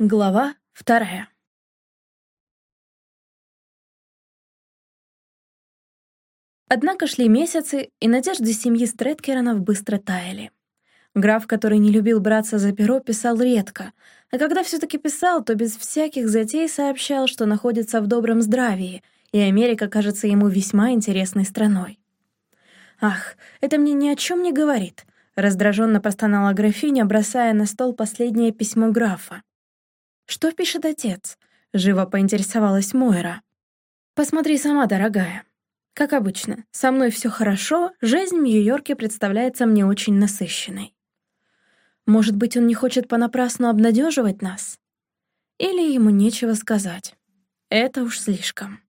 Глава вторая. Однако шли месяцы, и надежды семьи Стрэткеронов быстро таяли. Граф, который не любил браться за перо, писал редко, а когда все таки писал, то без всяких затей сообщал, что находится в добром здравии, и Америка кажется ему весьма интересной страной. «Ах, это мне ни о чем не говорит», — раздраженно простонала графиня, бросая на стол последнее письмо графа. «Что пишет отец?» — живо поинтересовалась Мойра. «Посмотри сама, дорогая. Как обычно, со мной все хорошо, жизнь в Нью-Йорке представляется мне очень насыщенной. Может быть, он не хочет понапрасну обнадеживать нас? Или ему нечего сказать? Это уж слишком.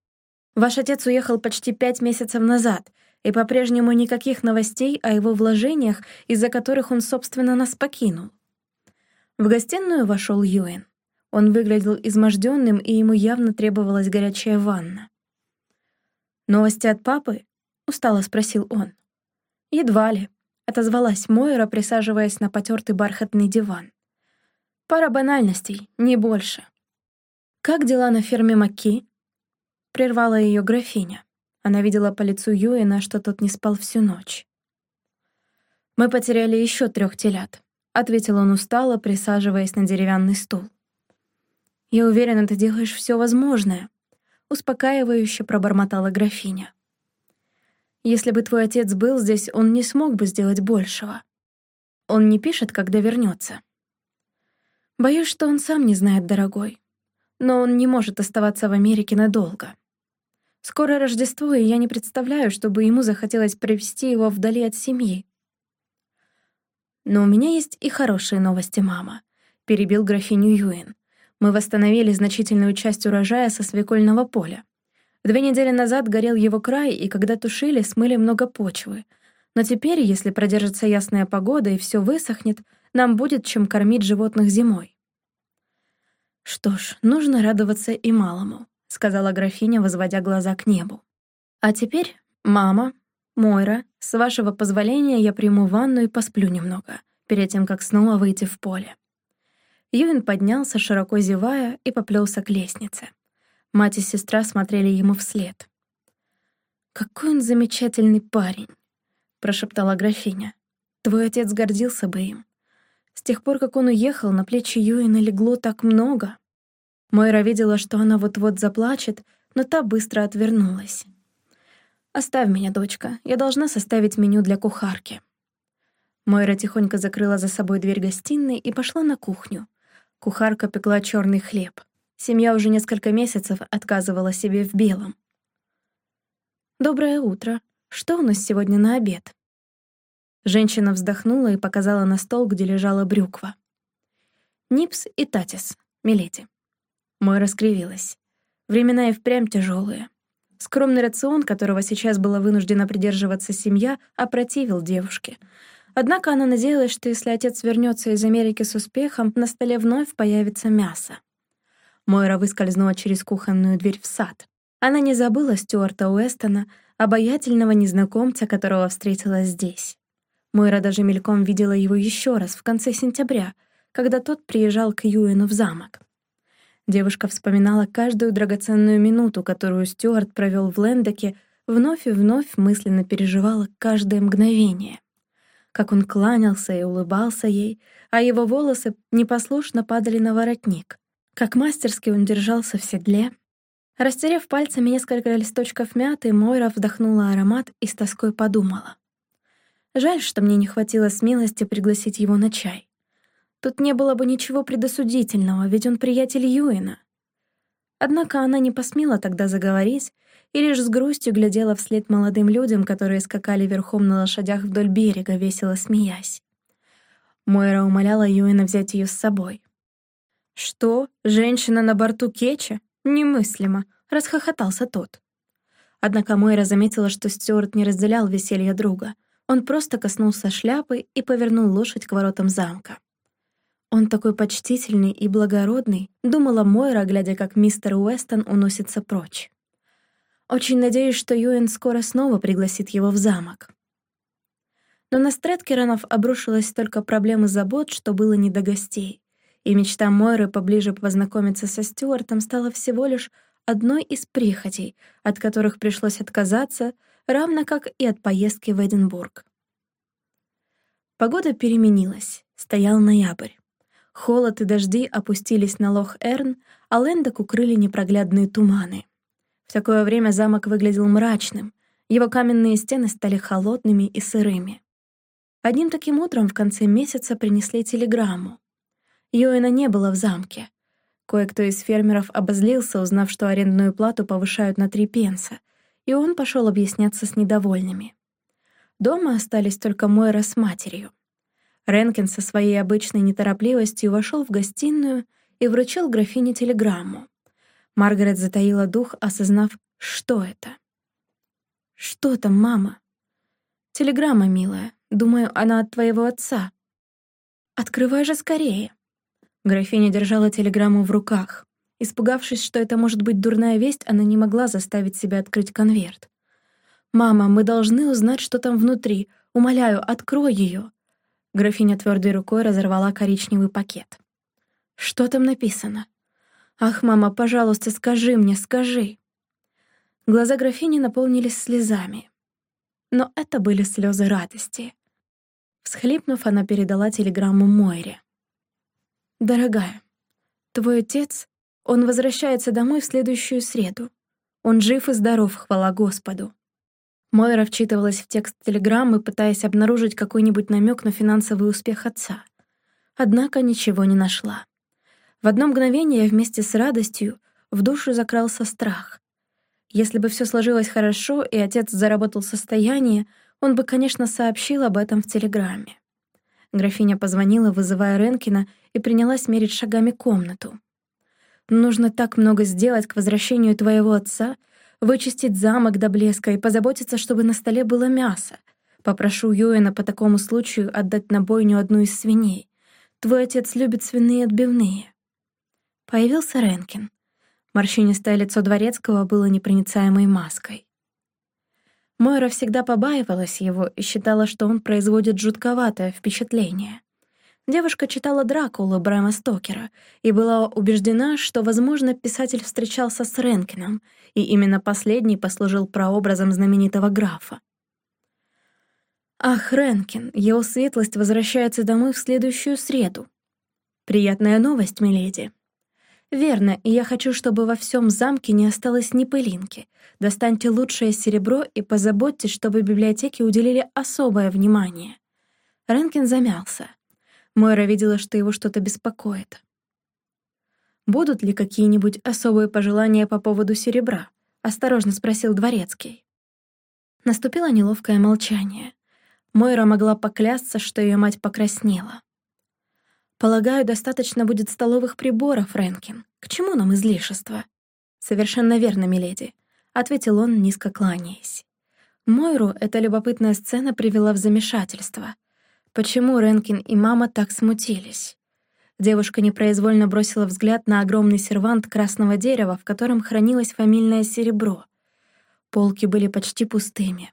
Ваш отец уехал почти пять месяцев назад, и по-прежнему никаких новостей о его вложениях, из-за которых он, собственно, нас покинул. В гостиную вошел Юэн. Он выглядел изможденным, и ему явно требовалась горячая ванна. «Новости от папы?» — устало спросил он. «Едва ли», — отозвалась Мойра, присаживаясь на потертый бархатный диван. «Пара банальностей, не больше». «Как дела на ферме Маки?» — прервала ее графиня. Она видела по лицу Юэна, что тот не спал всю ночь. «Мы потеряли еще трех телят», — ответил он устало, присаживаясь на деревянный стул. «Я уверена, ты делаешь все возможное», — успокаивающе пробормотала графиня. «Если бы твой отец был здесь, он не смог бы сделать большего. Он не пишет, когда вернется. Боюсь, что он сам не знает, дорогой. Но он не может оставаться в Америке надолго. Скоро Рождество, и я не представляю, чтобы ему захотелось провести его вдали от семьи. Но у меня есть и хорошие новости, мама», — перебил графиню Юин. Мы восстановили значительную часть урожая со свекольного поля. Две недели назад горел его край, и когда тушили, смыли много почвы. Но теперь, если продержится ясная погода и все высохнет, нам будет чем кормить животных зимой. «Что ж, нужно радоваться и малому», — сказала графиня, возводя глаза к небу. «А теперь, мама, Мойра, с вашего позволения я приму ванну и посплю немного, перед тем, как снова выйти в поле». Юин поднялся, широко зевая, и поплелся к лестнице. Мать и сестра смотрели ему вслед. «Какой он замечательный парень!» — прошептала графиня. «Твой отец гордился бы им. С тех пор, как он уехал, на плечи Юина легло так много». Мойра видела, что она вот-вот заплачет, но та быстро отвернулась. «Оставь меня, дочка, я должна составить меню для кухарки». Мойра тихонько закрыла за собой дверь гостиной и пошла на кухню. Кухарка пекла черный хлеб. Семья уже несколько месяцев отказывала себе в белом. «Доброе утро. Что у нас сегодня на обед?» Женщина вздохнула и показала на стол, где лежала брюква. «Нипс и Татис, миледи». Мой раскривилась. Времена и впрямь тяжелые. Скромный рацион, которого сейчас была вынуждена придерживаться семья, опротивил девушке — Однако она надеялась, что если отец вернется из Америки с успехом, на столе вновь появится мясо. Мойра выскользнула через кухонную дверь в сад. Она не забыла Стюарта Уэстона, обаятельного незнакомца, которого встретила здесь. Мойра даже мельком видела его еще раз в конце сентября, когда тот приезжал к Юэну в замок. Девушка вспоминала каждую драгоценную минуту, которую Стюарт провел в Лендеке, вновь и вновь мысленно переживала каждое мгновение как он кланялся и улыбался ей, а его волосы непослушно падали на воротник, как мастерски он держался в седле. Растерев пальцами несколько листочков мяты, Мойра вдохнула аромат и с тоской подумала. Жаль, что мне не хватило смелости пригласить его на чай. Тут не было бы ничего предосудительного, ведь он приятель Юина. Однако она не посмела тогда заговорить и лишь с грустью глядела вслед молодым людям, которые скакали верхом на лошадях вдоль берега, весело смеясь. Мойра умоляла Юэна взять ее с собой. «Что? Женщина на борту Кеча? Немыслимо!» — расхохотался тот. Однако Мойра заметила, что Стюарт не разделял веселье друга. Он просто коснулся шляпы и повернул лошадь к воротам замка. «Он такой почтительный и благородный», — думала Мойра, глядя, как мистер Уэстон уносится прочь. Очень надеюсь, что Юэн скоро снова пригласит его в замок. Но на Стрэткеронов обрушилась столько проблем и забот, что было не до гостей. и мечта Мойры поближе познакомиться со Стюартом стала всего лишь одной из прихотей, от которых пришлось отказаться, равно как и от поездки в Эдинбург. Погода переменилась, стоял ноябрь. Холод и дожди опустились на лох Эрн, а Лендок укрыли непроглядные туманы. В такое время замок выглядел мрачным, его каменные стены стали холодными и сырыми. Одним таким утром в конце месяца принесли телеграмму. Йоэна не было в замке. Кое-кто из фермеров обозлился, узнав, что арендную плату повышают на три пенса, и он пошел объясняться с недовольными. Дома остались только Мойра с матерью. Ренкин со своей обычной неторопливостью вошел в гостиную и вручил графине телеграмму. Маргарет затаила дух, осознав, что это. «Что там, мама?» «Телеграмма, милая. Думаю, она от твоего отца». «Открывай же скорее». Графиня держала телеграмму в руках. Испугавшись, что это может быть дурная весть, она не могла заставить себя открыть конверт. «Мама, мы должны узнать, что там внутри. Умоляю, открой ее. Графиня твердой рукой разорвала коричневый пакет. «Что там написано?» «Ах, мама, пожалуйста, скажи мне, скажи!» Глаза графини наполнились слезами. Но это были слезы радости. Всхлипнув, она передала телеграмму Мойре. «Дорогая, твой отец, он возвращается домой в следующую среду. Он жив и здоров, хвала Господу». Мойра вчитывалась в текст телеграммы, пытаясь обнаружить какой-нибудь намек на финансовый успех отца. Однако ничего не нашла. В одно мгновение вместе с радостью в душу закрался страх. Если бы все сложилось хорошо и отец заработал состояние, он бы, конечно, сообщил об этом в телеграмме. Графиня позвонила, вызывая Ренкина, и принялась мерить шагами комнату. «Нужно так много сделать к возвращению твоего отца, вычистить замок до блеска и позаботиться, чтобы на столе было мясо. Попрошу Юэна по такому случаю отдать на бойню одну из свиней. Твой отец любит свиные отбивные». Появился Ренкин. Морщинистое лицо Дворецкого было непроницаемой маской. Мойра всегда побаивалась его и считала, что он производит жутковатое впечатление. Девушка читала Дракулу Брэма Стокера и была убеждена, что, возможно, писатель встречался с Ренкином, и именно последний послужил прообразом знаменитого графа. «Ах, Ренкин, его светлость возвращается домой в следующую среду. Приятная новость, миледи. Верно, и я хочу, чтобы во всем замке не осталось ни пылинки. Достаньте лучшее серебро и позаботьтесь, чтобы библиотеке уделили особое внимание». Ренкин замялся. Мойра видела, что его что-то беспокоит. «Будут ли какие-нибудь особые пожелания по поводу серебра?» — осторожно спросил Дворецкий. Наступило неловкое молчание. Мойра могла поклясться, что ее мать покраснела. «Полагаю, достаточно будет столовых приборов, Фрэнкин. К чему нам излишество?» «Совершенно верно, миледи», — ответил он, низко кланяясь. Мойру эта любопытная сцена привела в замешательство. Почему Ренкин и мама так смутились? Девушка непроизвольно бросила взгляд на огромный сервант красного дерева, в котором хранилось фамильное серебро. Полки были почти пустыми.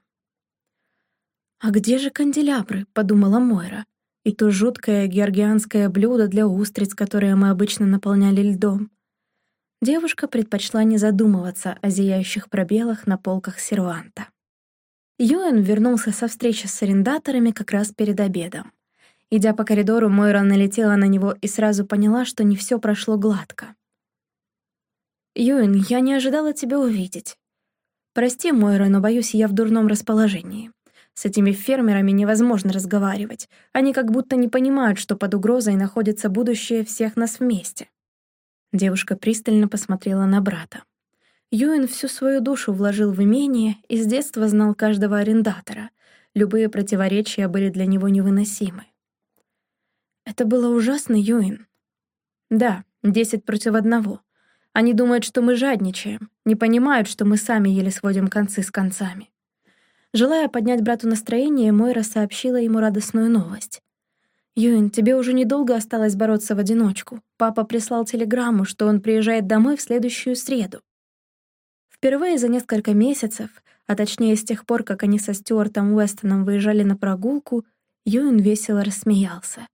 «А где же канделябры?» — подумала Мойра. «И то жуткое георгианское блюдо для устриц, которое мы обычно наполняли льдом». Девушка предпочла не задумываться о зияющих пробелах на полках серванта. Юэн вернулся со встречи с арендаторами как раз перед обедом. Идя по коридору, Мойра налетела на него и сразу поняла, что не все прошло гладко. «Юэн, я не ожидала тебя увидеть. Прости, Мойра, но, боюсь, я в дурном расположении. С этими фермерами невозможно разговаривать. Они как будто не понимают, что под угрозой находится будущее всех нас вместе». Девушка пристально посмотрела на брата. Юэн всю свою душу вложил в имение и с детства знал каждого арендатора. Любые противоречия были для него невыносимы. Это было ужасно, Юэн. Да, десять против одного. Они думают, что мы жадничаем, не понимают, что мы сами еле сводим концы с концами. Желая поднять брату настроение, Мойра сообщила ему радостную новость. «Юин, тебе уже недолго осталось бороться в одиночку. Папа прислал телеграмму, что он приезжает домой в следующую среду. Впервые за несколько месяцев, а точнее с тех пор, как они со Стюартом Уэстоном выезжали на прогулку, Юэн весело рассмеялся.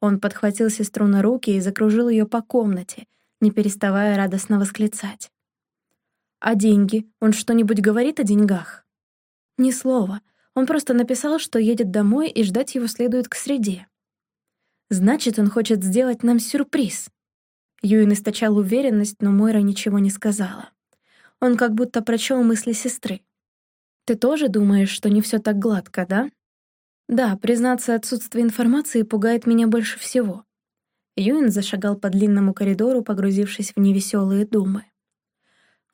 Он подхватил сестру на руки и закружил ее по комнате, не переставая радостно восклицать. «А деньги? Он что-нибудь говорит о деньгах?» «Ни слова. Он просто написал, что едет домой и ждать его следует к среде». «Значит, он хочет сделать нам сюрприз». Юин источал уверенность, но Мойра ничего не сказала. Он как будто прочел мысли сестры. «Ты тоже думаешь, что не все так гладко, да?» «Да, признаться, отсутствие информации пугает меня больше всего». Юин зашагал по длинному коридору, погрузившись в невеселые думы.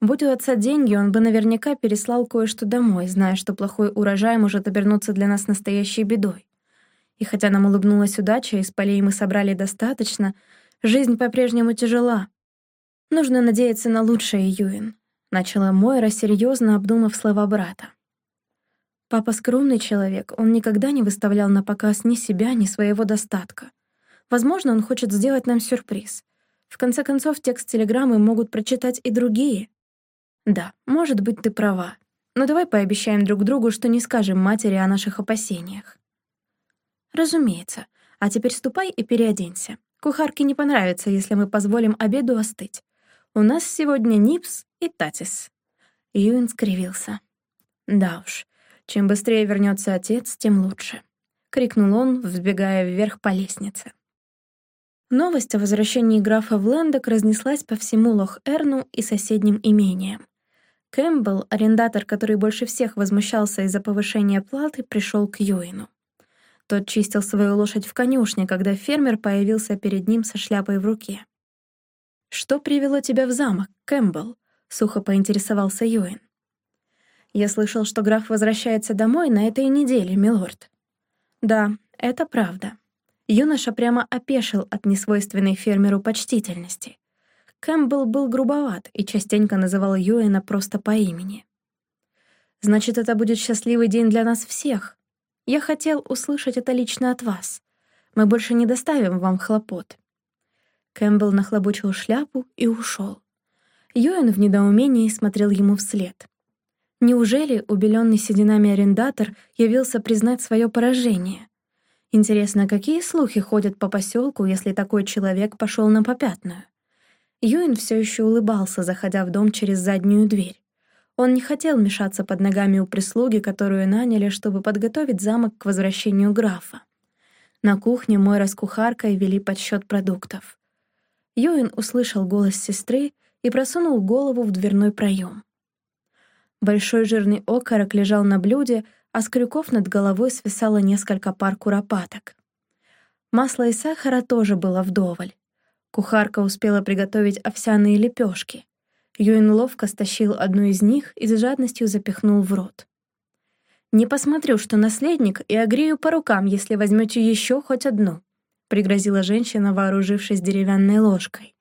Будь у отца деньги, он бы наверняка переслал кое-что домой, зная, что плохой урожай может обернуться для нас настоящей бедой. И хотя нам улыбнулась удача, из полей мы собрали достаточно, жизнь по-прежнему тяжела. Нужно надеяться на лучшее, Юин. Начала Мойра, серьезно обдумав слова брата. Папа скромный человек, он никогда не выставлял на показ ни себя, ни своего достатка. Возможно, он хочет сделать нам сюрприз. В конце концов, текст телеграммы могут прочитать и другие. Да, может быть, ты права. Но давай пообещаем друг другу, что не скажем матери о наших опасениях. Разумеется. А теперь ступай и переоденься. Кухарке не понравится, если мы позволим обеду остыть. У нас сегодня Нипс и Татис». Юин скривился. «Да уж, чем быстрее вернется отец, тем лучше», — крикнул он, взбегая вверх по лестнице. Новость о возвращении графа в Лендок разнеслась по всему Лох-Эрну и соседним имениям. Кэмпбелл, арендатор, который больше всех возмущался из-за повышения платы, пришел к Юину. Тот чистил свою лошадь в конюшне, когда фермер появился перед ним со шляпой в руке. «Что привело тебя в замок, Кэмпбелл?» — сухо поинтересовался Юин. «Я слышал, что граф возвращается домой на этой неделе, милорд». «Да, это правда». Юноша прямо опешил от несвойственной фермеру почтительности. Кэмпбелл был грубоват и частенько называл Юэна просто по имени. «Значит, это будет счастливый день для нас всех. Я хотел услышать это лично от вас. Мы больше не доставим вам хлопот. Кэмпбелл нахлобучил шляпу и ушел. Юэн в недоумении смотрел ему вслед. Неужели убеленный сединами арендатор явился признать свое поражение? Интересно, какие слухи ходят по поселку, если такой человек пошел на попятную? Юэн все еще улыбался, заходя в дом через заднюю дверь. Он не хотел мешаться под ногами у прислуги, которую наняли, чтобы подготовить замок к возвращению графа. На кухне Мойра с кухаркой вели подсчет продуктов. Юин услышал голос сестры и просунул голову в дверной проем. Большой жирный окорок лежал на блюде, а с крюков над головой свисало несколько пар куропаток. Масла и сахара тоже было вдоволь. Кухарка успела приготовить овсяные лепешки. Юин ловко стащил одну из них и с жадностью запихнул в рот. «Не посмотрю, что наследник, и огрею по рукам, если возьмете еще хоть одну», пригрозила женщина, вооружившись деревянной ложкой.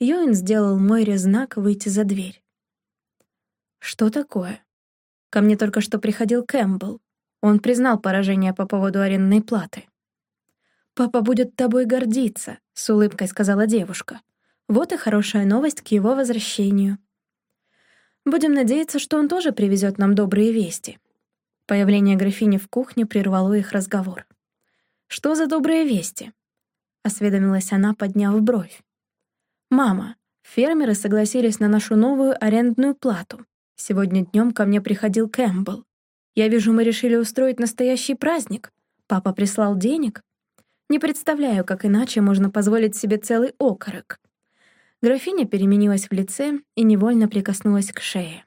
Йоин сделал Мойре знак выйти за дверь. «Что такое?» «Ко мне только что приходил Кэмпбелл. Он признал поражение по поводу арендной платы». «Папа будет тобой гордиться», — с улыбкой сказала девушка. «Вот и хорошая новость к его возвращению». «Будем надеяться, что он тоже привезет нам добрые вести». Появление графини в кухне прервало их разговор. «Что за добрые вести?» — осведомилась она, подняв бровь. «Мама, фермеры согласились на нашу новую арендную плату. Сегодня днем ко мне приходил Кэмпбелл. Я вижу, мы решили устроить настоящий праздник. Папа прислал денег. Не представляю, как иначе можно позволить себе целый окорок». Графиня переменилась в лице и невольно прикоснулась к шее.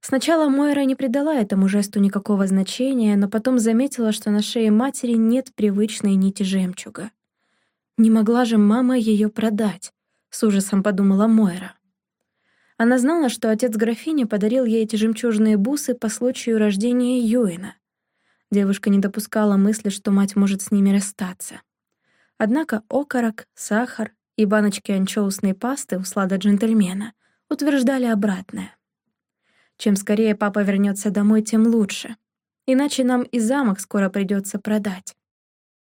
Сначала Мойра не придала этому жесту никакого значения, но потом заметила, что на шее матери нет привычной нити жемчуга. Не могла же мама ее продать, с ужасом подумала Мойра. Она знала, что отец графини подарил ей эти жемчужные бусы по случаю рождения Юина. Девушка не допускала мысли, что мать может с ними расстаться. Однако окорок, сахар и баночки анчоусной пасты у слада джентльмена утверждали обратное. Чем скорее папа вернется домой, тем лучше. Иначе нам и замок скоро придется продать.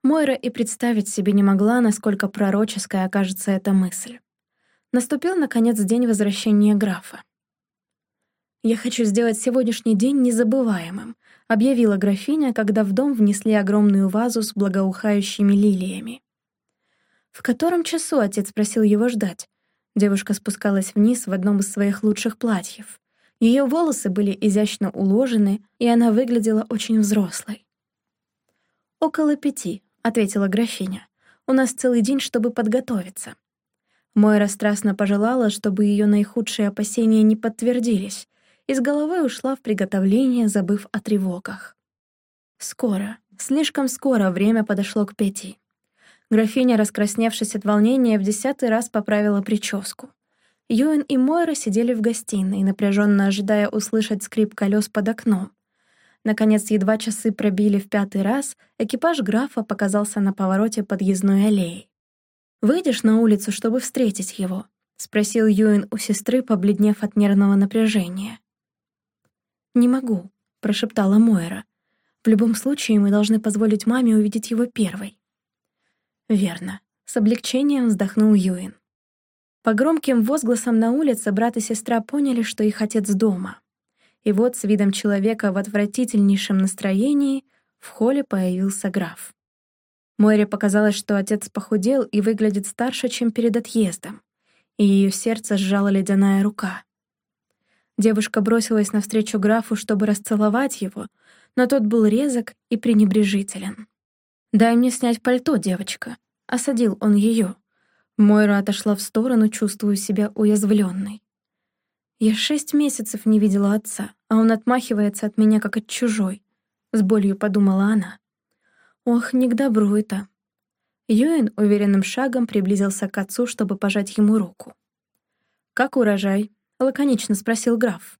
Мойра и представить себе не могла, насколько пророческой окажется эта мысль. Наступил, наконец, день возвращения графа. «Я хочу сделать сегодняшний день незабываемым», объявила графиня, когда в дом внесли огромную вазу с благоухающими лилиями. В котором часу отец просил его ждать? Девушка спускалась вниз в одном из своих лучших платьев. Ее волосы были изящно уложены, и она выглядела очень взрослой. «Около пяти», — ответила графиня. «У нас целый день, чтобы подготовиться». Мойра страстно пожелала, чтобы ее наихудшие опасения не подтвердились, и с головой ушла в приготовление, забыв о тревогах. Скоро, слишком скоро время подошло к пяти. Графиня, раскрасневшись от волнения, в десятый раз поправила прическу. Юэн и Мойра сидели в гостиной, напряженно ожидая услышать скрип колес под окном. Наконец, едва часы пробили в пятый раз, экипаж графа показался на повороте подъездной аллеи. «Выйдешь на улицу, чтобы встретить его?» — спросил Юэн у сестры, побледнев от нервного напряжения. «Не могу», — прошептала Мойра. «В любом случае мы должны позволить маме увидеть его первой». «Верно», — с облегчением вздохнул Юэн. По громким возгласам на улице брат и сестра поняли, что их отец дома. И вот с видом человека в отвратительнейшем настроении в холле появился граф. Море показалось, что отец похудел и выглядит старше, чем перед отъездом, и ее сердце сжала ледяная рука. Девушка бросилась навстречу графу, чтобы расцеловать его, но тот был резок и пренебрежителен. «Дай мне снять пальто, девочка», — осадил он ее. Мойра отошла в сторону, чувствуя себя уязвленной. Я шесть месяцев не видела отца, а он отмахивается от меня, как от чужой. С болью подумала она. Ох, не к добру это. Юэн уверенным шагом приблизился к отцу, чтобы пожать ему руку. «Как урожай?» — лаконично спросил граф.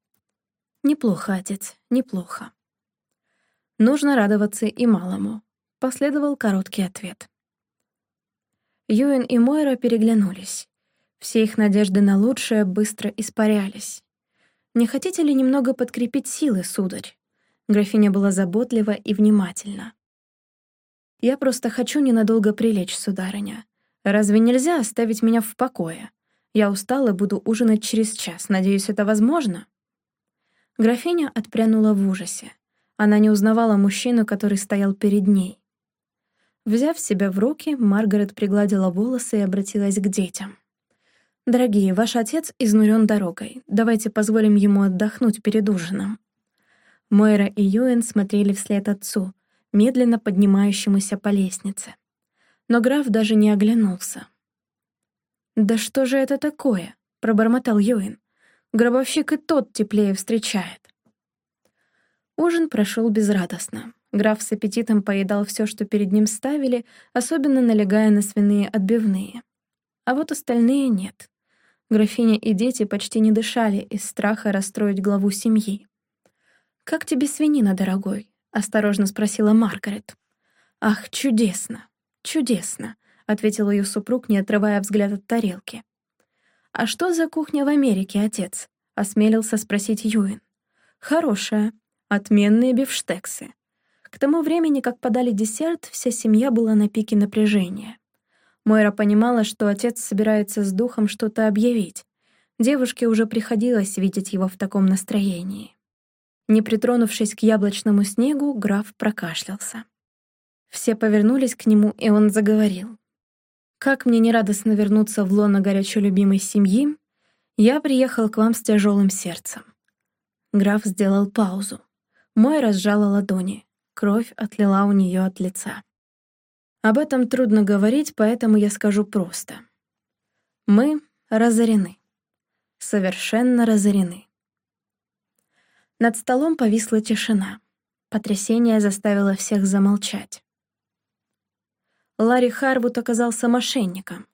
«Неплохо, отец, неплохо». «Нужно радоваться и малому», — последовал короткий ответ. Юэн и Мойра переглянулись. Все их надежды на лучшее быстро испарялись. «Не хотите ли немного подкрепить силы, сударь?» Графиня была заботлива и внимательна. «Я просто хочу ненадолго прилечь, сударыня. Разве нельзя оставить меня в покое? Я устала буду ужинать через час. Надеюсь, это возможно?» Графиня отпрянула в ужасе. Она не узнавала мужчину, который стоял перед ней. Взяв себя в руки, Маргарет пригладила волосы и обратилась к детям. «Дорогие, ваш отец изнурен дорогой. Давайте позволим ему отдохнуть перед ужином». Мойра и Юэн смотрели вслед отцу, медленно поднимающемуся по лестнице. Но граф даже не оглянулся. «Да что же это такое?» — пробормотал Юэн. «Гробовщик и тот теплее встречает». Ужин прошел безрадостно. Граф с аппетитом поедал все, что перед ним ставили, особенно налегая на свиные отбивные. А вот остальные нет. Графиня и дети почти не дышали из страха расстроить главу семьи. «Как тебе свинина, дорогой?» — осторожно спросила Маргарет. «Ах, чудесно, чудесно», — ответил ее супруг, не отрывая взгляд от тарелки. «А что за кухня в Америке, отец?» — осмелился спросить Юин. «Хорошая. Отменные бифштексы». К тому времени, как подали десерт, вся семья была на пике напряжения. Мойра понимала, что отец собирается с духом что-то объявить. Девушке уже приходилось видеть его в таком настроении. Не притронувшись к яблочному снегу, граф прокашлялся. Все повернулись к нему, и он заговорил. «Как мне нерадостно вернуться в лоно горячо любимой семьи, я приехал к вам с тяжелым сердцем». Граф сделал паузу. Мой разжала ладони. Кровь отлила у нее от лица. Об этом трудно говорить, поэтому я скажу просто. Мы разорены. Совершенно разорены. Над столом повисла тишина. Потрясение заставило всех замолчать. Ларри Харвуд оказался мошенником.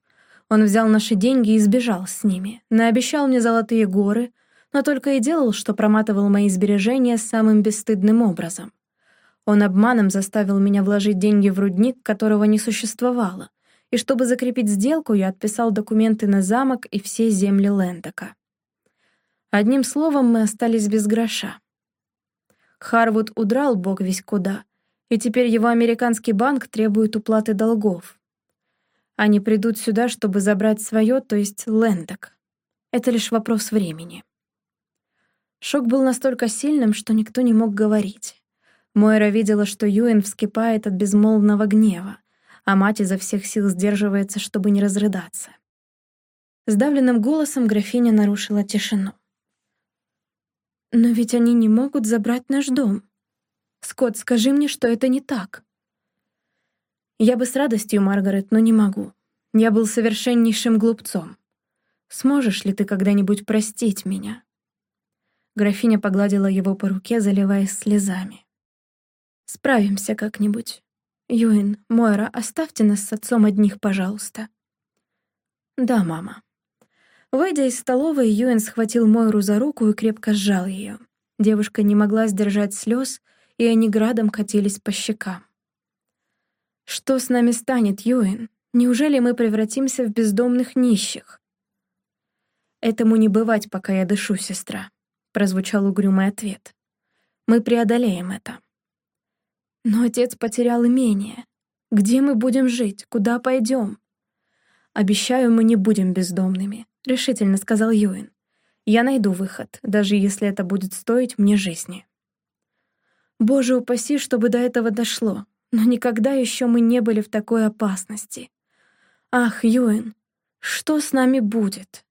Он взял наши деньги и сбежал с ними, наобещал мне золотые горы, но только и делал, что проматывал мои сбережения самым бесстыдным образом. Он обманом заставил меня вложить деньги в рудник, которого не существовало, и чтобы закрепить сделку, я отписал документы на замок и все земли Лендока. Одним словом, мы остались без гроша. Харвуд удрал бог весь куда, и теперь его американский банк требует уплаты долгов. Они придут сюда, чтобы забрать свое, то есть Лендок. Это лишь вопрос времени. Шок был настолько сильным, что никто не мог говорить. Мойра видела, что Юэн вскипает от безмолвного гнева. а мать изо всех сил сдерживается, чтобы не разрыдаться. Сдавленным голосом графиня нарушила тишину. «Но ведь они не могут забрать наш дом. Скотт, скажи мне, что это не так». «Я бы с радостью, Маргарет, но не могу. Я был совершеннейшим глупцом. Сможешь ли ты когда-нибудь простить меня?» Графиня погладила его по руке, заливаясь слезами. «Справимся как-нибудь. Юин, Мойра, оставьте нас с отцом одних, пожалуйста». «Да, мама». Выйдя из столовой, Юэн схватил Мойру за руку и крепко сжал ее. Девушка не могла сдержать слез, и они градом катились по щекам. «Что с нами станет, Юэн? Неужели мы превратимся в бездомных нищих?» «Этому не бывать, пока я дышу, сестра», — прозвучал угрюмый ответ. «Мы преодолеем это». «Но отец потерял имение. Где мы будем жить? Куда пойдем?» «Обещаю, мы не будем бездомными», — решительно сказал Юин. «Я найду выход, даже если это будет стоить мне жизни». Боже упаси, чтобы до этого дошло, но никогда еще мы не были в такой опасности. Ах, Юэн, что с нами будет?